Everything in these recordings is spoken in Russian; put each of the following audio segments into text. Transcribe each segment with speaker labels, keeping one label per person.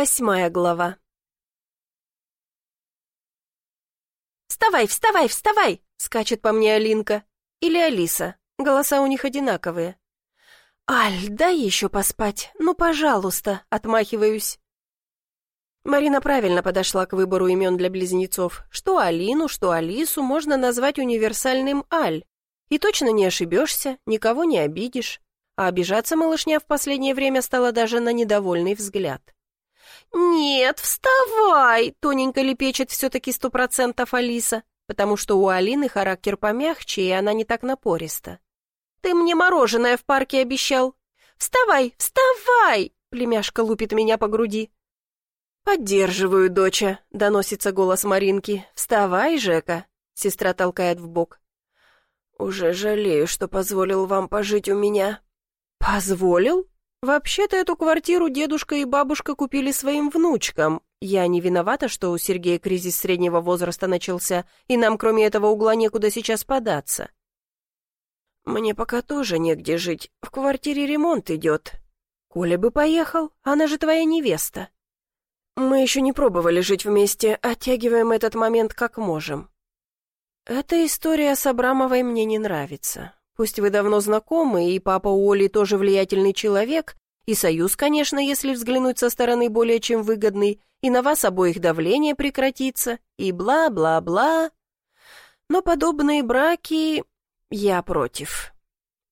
Speaker 1: Восьмая глава. «Вставай, вставай, вставай!» — скачет по мне Алинка. Или Алиса. Голоса у них одинаковые. «Аль, дай еще поспать. Ну, пожалуйста!» — отмахиваюсь. Марина правильно подошла к выбору имен для близнецов. Что Алину, что Алису можно назвать универсальным Аль. И точно не ошибешься, никого не обидишь. А обижаться малышня в последнее время стала даже на недовольный взгляд. «Нет, вставай!» — тоненько лепечет все-таки сто процентов Алиса, потому что у Алины характер помягче, и она не так напориста. «Ты мне мороженое в парке обещал!» «Вставай, вставай!» — племяшка лупит меня по груди. «Поддерживаю, доча», — доносится голос Маринки. «Вставай, Жека!» — сестра толкает в бок. «Уже жалею, что позволил вам пожить у меня». «Позволил? Вообще-то эту квартиру дедушка и бабушка купили своим внучкам. Я не виновата, что у Сергея кризис среднего возраста начался, и нам кроме этого угла некуда сейчас податься». «Мне пока тоже негде жить. В квартире ремонт идет. Коля бы поехал, она же твоя невеста». «Мы еще не пробовали жить вместе, оттягиваем этот момент как можем». «Эта история с Абрамовой мне не нравится. Пусть вы давно знакомы, и папа у Оли тоже влиятельный человек, и союз, конечно, если взглянуть со стороны более чем выгодный, и на вас обоих давление прекратится, и бла-бла-бла. Но подобные браки... я против.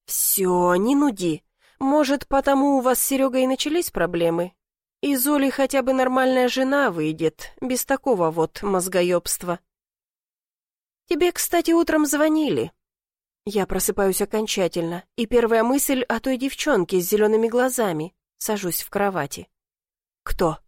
Speaker 1: Все, не нуди. Может, потому у вас с Серегой и начались проблемы? Из Оли хотя бы нормальная жена выйдет, без такого вот мозгоебства. Тебе, кстати, утром звонили. Я просыпаюсь окончательно, и первая мысль о той девчонке с зелеными глазами. Сажусь в кровати. Кто?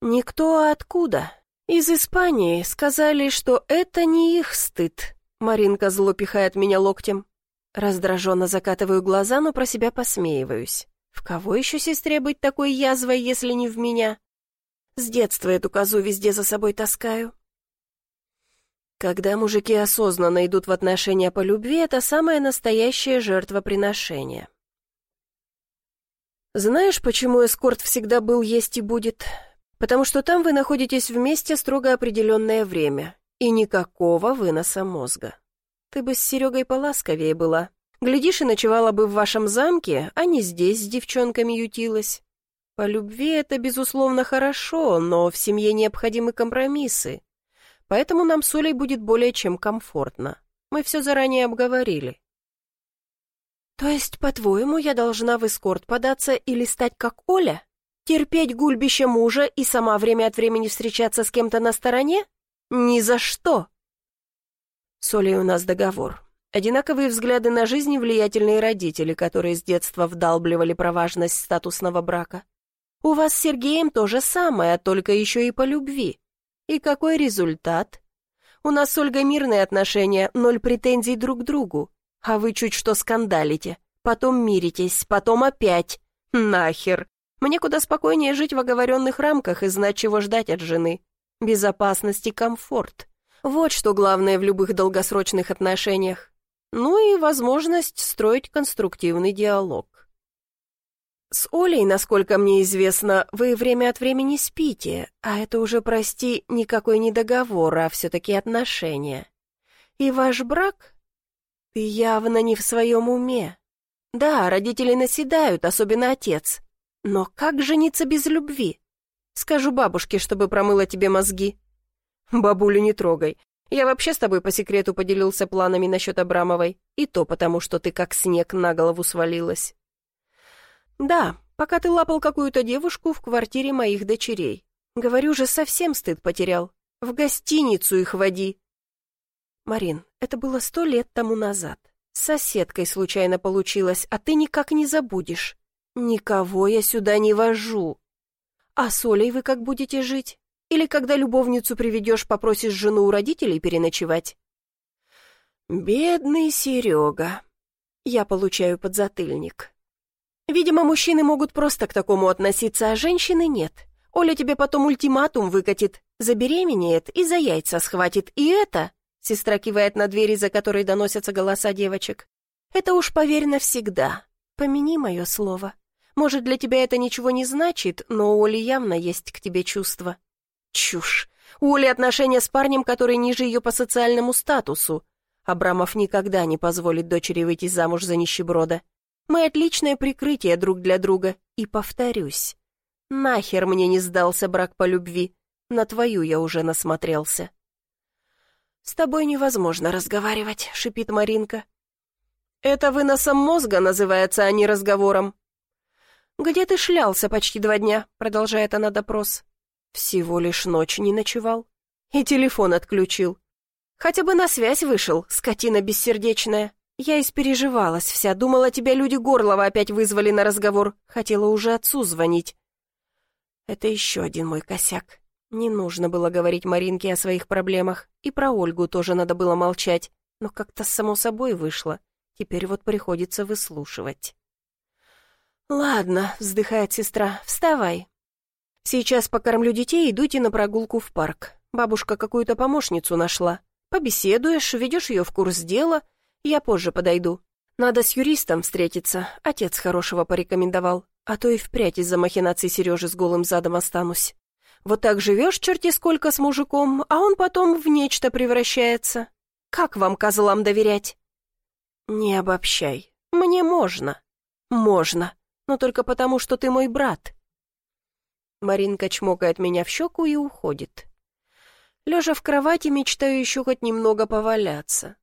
Speaker 1: Никто, а откуда? Из Испании сказали, что это не их стыд. Маринка зло пихает меня локтем. Раздраженно закатываю глаза, но про себя посмеиваюсь. В кого еще сестре быть такой язвой, если не в меня? С детства эту козу везде за собой таскаю. Когда мужики осознанно идут в отношения по любви, это самое настоящее жертвоприношение. Знаешь, почему эскорт всегда был, есть и будет? Потому что там вы находитесь вместе строго определенное время, и никакого выноса мозга. Ты бы с Серегой поласковее была. Глядишь, и ночевала бы в вашем замке, а не здесь с девчонками ютилась. По любви это, безусловно, хорошо, но в семье необходимы компромиссы. Поэтому нам с Олей будет более чем комфортно. Мы все заранее обговорили. То есть, по-твоему, я должна в эскорт податься или стать как Оля? Терпеть гульбище мужа и сама время от времени встречаться с кем-то на стороне? Ни за что! С Олей у нас договор. Одинаковые взгляды на жизнь влиятельные родители, которые с детства вдалбливали про важность статусного брака. У вас с Сергеем то же самое, только еще и по любви. И какой результат? У нас с Ольгой мирные отношения, ноль претензий друг к другу. А вы чуть что скандалите. Потом миритесь, потом опять. Нахер. Мне куда спокойнее жить в оговоренных рамках и знать, чего ждать от жены. Безопасность и комфорт. Вот что главное в любых долгосрочных отношениях. Ну и возможность строить конструктивный диалог. «С Олей, насколько мне известно, вы время от времени спите, а это уже, прости, никакой не договор, а все-таки отношения. И ваш брак? Ты явно не в своем уме. Да, родители наседают, особенно отец. Но как жениться без любви? Скажу бабушке, чтобы промыла тебе мозги». «Бабулю не трогай. Я вообще с тобой по секрету поделился планами насчет Абрамовой, и то потому, что ты как снег на голову свалилась». «Да, пока ты лапал какую-то девушку в квартире моих дочерей. Говорю же, совсем стыд потерял. В гостиницу их води». «Марин, это было сто лет тому назад. С соседкой случайно получилось, а ты никак не забудешь. Никого я сюда не вожу. А с Олей вы как будете жить? Или когда любовницу приведешь, попросишь жену у родителей переночевать?» «Бедный Серега». Я получаю подзатыльник. Видимо, мужчины могут просто к такому относиться, а женщины нет. Оля тебе потом ультиматум выкатит, забеременеет и за яйца схватит. И это, сестра кивает на двери, за которой доносятся голоса девочек, это уж поверь навсегда. Помяни мое слово. Может, для тебя это ничего не значит, но у Оли явно есть к тебе чувства. Чушь. У Оли отношения с парнем, который ниже ее по социальному статусу. Абрамов никогда не позволит дочери выйти замуж за нищеброда. Мы отличное прикрытие друг для друга. И повторюсь. Нахер мне не сдался брак по любви. На твою я уже насмотрелся. «С тобой невозможно разговаривать», — шипит Маринка. «Это выносом мозга называется, а не разговором». «Где ты шлялся почти два дня?» — продолжает она допрос. «Всего лишь ночь не ночевал. И телефон отключил. Хотя бы на связь вышел, скотина бессердечная. Я испереживалась вся, думала, тебя люди Горлова опять вызвали на разговор. Хотела уже отцу звонить. Это еще один мой косяк. Не нужно было говорить Маринке о своих проблемах, и про Ольгу тоже надо было молчать, но как-то само собой вышло. Теперь вот приходится выслушивать. «Ладно», — вздыхает сестра, — «вставай. Сейчас покормлю детей, идуйте на прогулку в парк. Бабушка какую-то помощницу нашла. Побеседуешь, ведешь ее в курс дела. Я позже подойду. Надо с юристом встретиться, отец хорошего порекомендовал. А то и впрядь из-за махинаций Сережи с голым задом останусь. Вот так живешь черти сколько с мужиком, а он потом в нечто превращается. Как вам, козлам, доверять? Не обобщай. Мне можно. Можно. Но только потому, что ты мой брат. Маринка чмокает меня в щеку и уходит. Лежа в кровати, мечтаю еще хоть немного поваляться.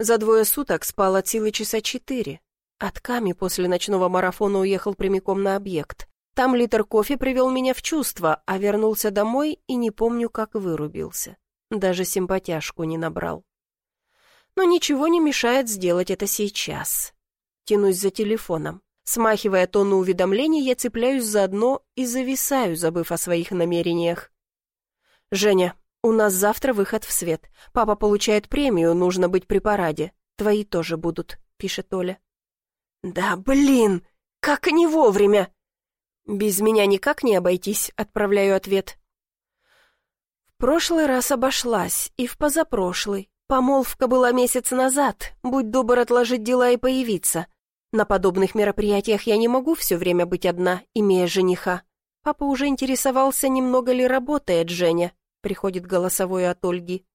Speaker 1: За двое суток спал от силы часа четыре. От Ками после ночного марафона уехал прямиком на объект. Там литр кофе привел меня в чувство, а вернулся домой и не помню, как вырубился. Даже симпатяшку не набрал. Но ничего не мешает сделать это сейчас. Тянусь за телефоном. Смахивая тонну уведомлений, я цепляюсь за одно и зависаю, забыв о своих намерениях. «Женя, у нас завтра выход в свет. Папа получает премию, нужно быть при параде. Твои тоже будут», — пишет Оля. «Да блин, как не вовремя!» «Без меня никак не обойтись», — отправляю ответ. В прошлый раз обошлась, и в позапрошлый. Помолвка была месяц назад, будь добр отложить дела и появиться. На подобных мероприятиях я не могу все время быть одна, имея жениха. Папа уже интересовался, немного ли работает Женя. Приходит голосовое от Ольги.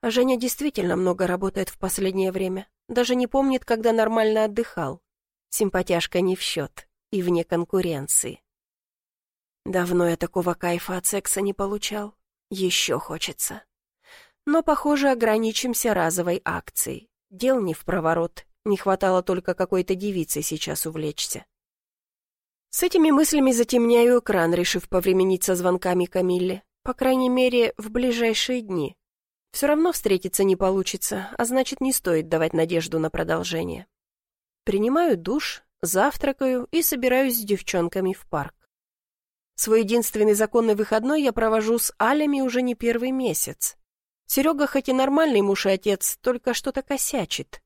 Speaker 1: А Женя действительно много работает в последнее время. Даже не помнит, когда нормально отдыхал. Симпатяшка не в счет и вне конкуренции. Давно я такого кайфа от секса не получал. Еще хочется. Но, похоже, ограничимся разовой акцией. Дел не в проворот. Не хватало только какой-то девицы сейчас увлечься. С этими мыслями затемняю экран, решив повременить со звонками Камилле. По крайней мере, в ближайшие дни. Все равно встретиться не получится, а значит, не стоит давать надежду на продолжение. Принимаю душ, завтракаю и собираюсь с девчонками в парк. Свой единственный законный выходной я провожу с Алями уже не первый месяц. Серега хоть и нормальный муж и отец, только что-то косячит.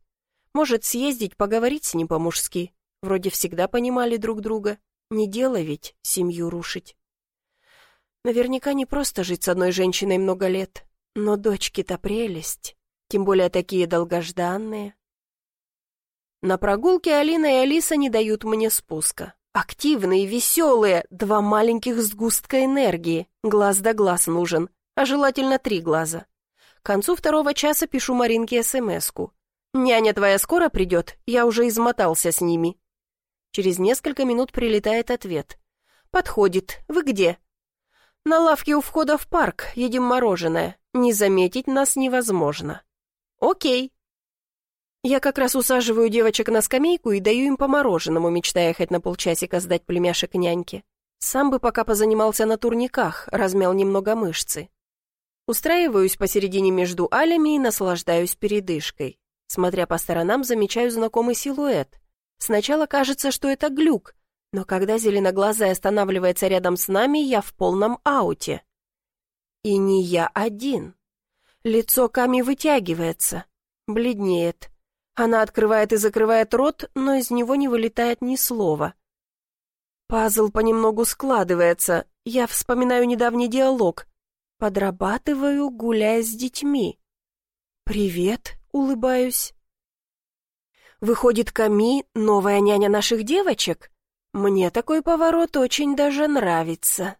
Speaker 1: Может съездить, поговорить с ним по-мужски. Вроде всегда понимали друг друга. Не дело ведь семью рушить. Наверняка не просто жить с одной женщиной много лет. Но дочки-то прелесть, тем более такие долгожданные. На прогулке Алина и Алиса не дают мне спуска. Активные, веселые, два маленьких сгустка энергии. Глаз да глаз нужен, а желательно три глаза. К концу второго часа пишу Маринке СМС-ку. «Няня твоя скоро придет? Я уже измотался с ними». Через несколько минут прилетает ответ. «Подходит. Вы где?» «На лавке у входа в парк. Едим мороженое. Не заметить нас невозможно. Окей. Я как раз усаживаю девочек на скамейку и даю им по мороженому, мечтая хоть на полчасика сдать племяшек няньке. Сам бы пока позанимался на турниках, размял немного мышцы. Устраиваюсь посередине между алями и наслаждаюсь передышкой. Смотря по сторонам, замечаю знакомый силуэт. Сначала кажется, что это глюк, но когда зеленоглазая останавливается рядом с нами, я в полном ауте. И не я один. Лицо Ками вытягивается, бледнеет. Она открывает и закрывает рот, но из него не вылетает ни слова. Пазл понемногу складывается. Я вспоминаю недавний диалог. Подрабатываю, гуляя с детьми. «Привет», — улыбаюсь. Выходит, Ками — новая няня наших девочек? Мне такой поворот очень даже нравится.